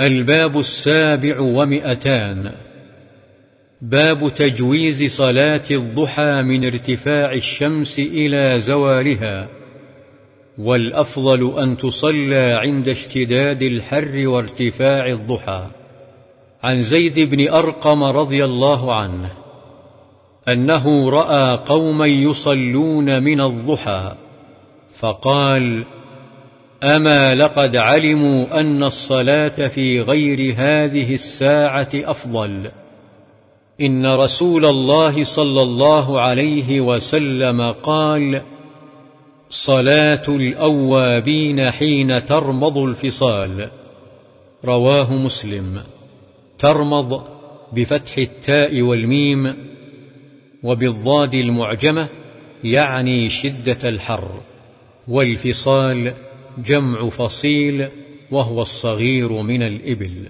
الباب السابع ومئتان. باب تجويز صلاة الضحى من ارتفاع الشمس إلى زوالها. والأفضل أن تصلى عند اشتداد الحر وارتفاع الضحى. عن زيد بن أرقم رضي الله عنه أنه رأى قوما يصلون من الضحى فقال أما لقد علموا أن الصلاة في غير هذه الساعة أفضل إن رسول الله صلى الله عليه وسلم قال صلاة الأوابين حين ترمض الفصال رواه مسلم ترمض بفتح التاء والميم وبالضاد المعجمة يعني شدة الحر والفصال جمع فصيل وهو الصغير من الإبل.